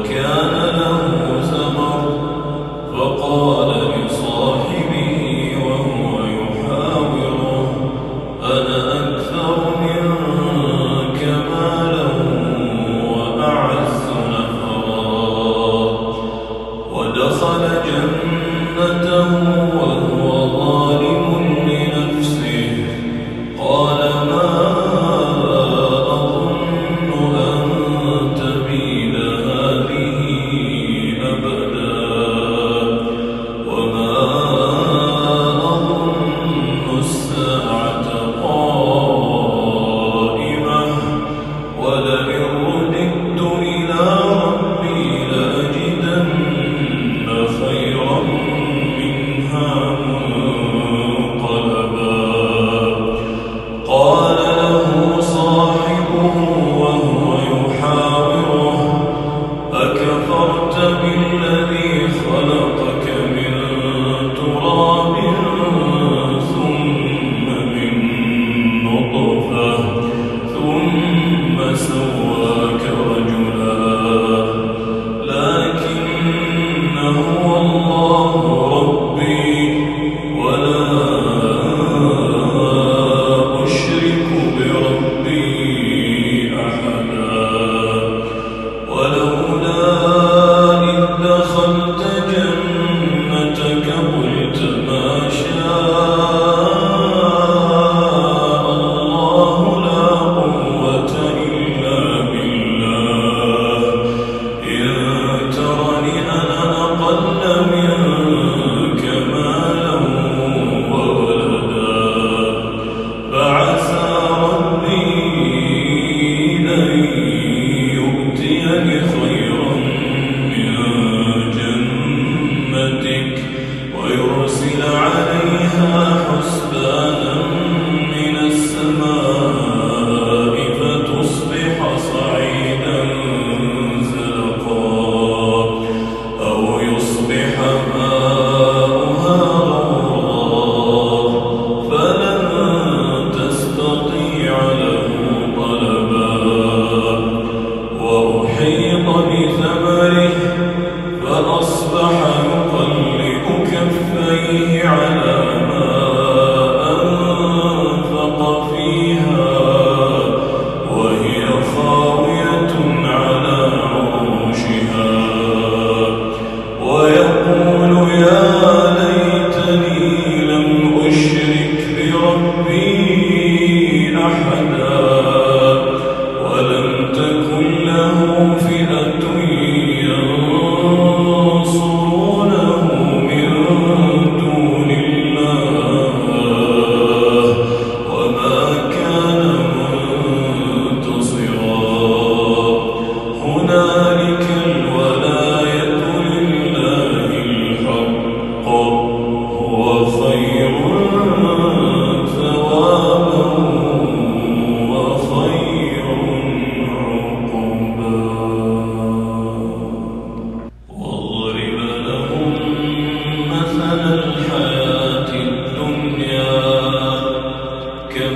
وكان love.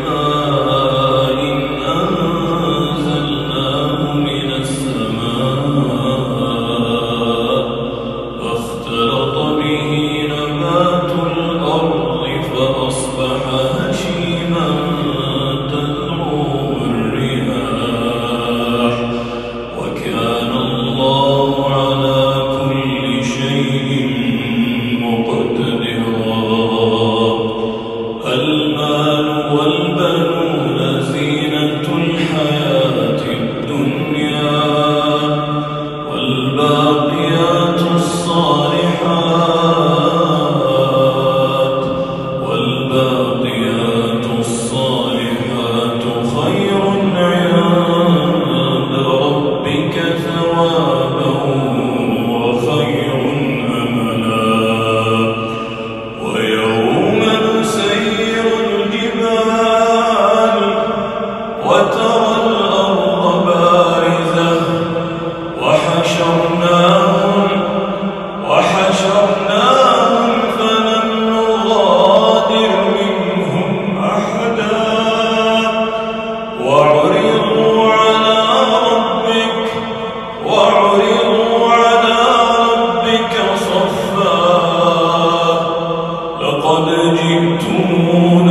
Oh. زعمتم أن